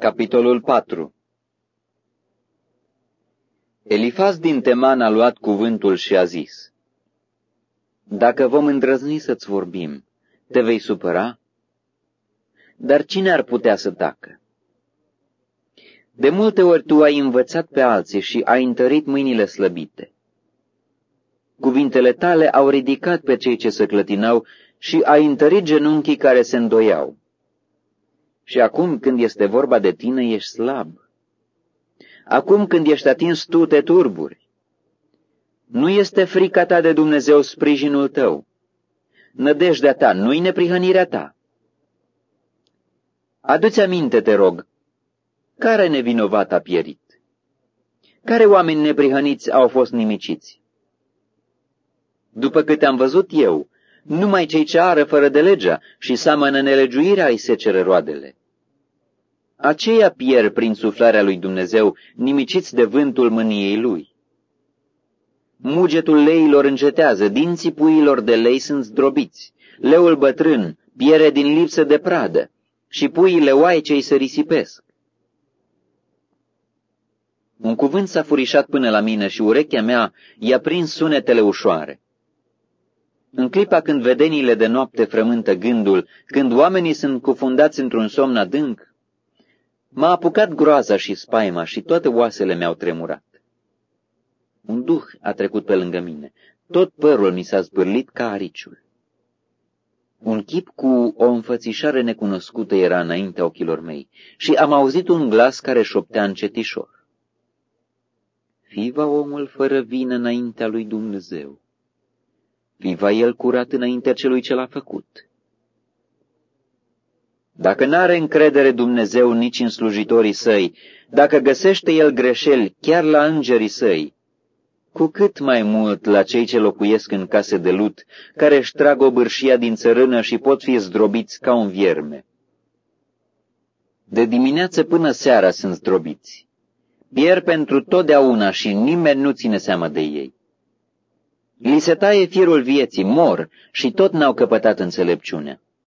Capitolul 4 Elifaz din Teman a luat cuvântul și a zis, Dacă vom îndrăzni să-ți vorbim, te vei supăra? Dar cine ar putea să tacă? De multe ori tu ai învățat pe alții și ai întărit mâinile slăbite. Cuvintele tale au ridicat pe cei ce se clătinau și ai întărit genunchii care se îndoiau. Și acum când este vorba de tine, ești slab. Acum când ești atins, tu te turburi. Nu este frica ta de Dumnezeu sprijinul tău. Nădejdea ta nu-i neprihănirea ta. Adu-ți aminte, te rog, care nevinovat a pierit? Care oameni neprihăniți au fost nimiciți? După câte am văzut eu, numai cei ce ară fără de legea și seamănă nelegiuirea îi se cere roadele. Aceia pierd prin suflarea lui Dumnezeu, nimiciți de vântul mâniei lui. Mugetul leilor încetează, dinții puiilor de lei sunt zdrobiți, leul bătrân piere din lipsă de pradă și puiile oaicei se risipesc. Un cuvânt s-a furișat până la mine și urechea mea i-a prins sunetele ușoare. În clipa când vedeniile de noapte frământă gândul, când oamenii sunt cufundați într-un somn adânc, m-a apucat groaza și spaima și toate oasele mi-au tremurat. Un duh a trecut pe lângă mine, tot părul mi s-a zbârlit ca ariciul. Un chip cu o înfățișare necunoscută era înaintea ochilor mei și am auzit un glas care șoptea încetișor. Fiva omul fără vină înaintea lui Dumnezeu va el curat înaintea celui ce l-a făcut. Dacă n-are încredere Dumnezeu nici în slujitorii săi, dacă găsește el greșeli chiar la îngerii săi, cu cât mai mult la cei ce locuiesc în case de lut, care își trag o bârșia din țărână și pot fi zdrobiți ca un vierme. De dimineață până seara sunt zdrobiți. Pierd pentru totdeauna și nimeni nu ține seama de ei. Li se taie firul vieții, mor și tot n-au căpătat înțelepciunea.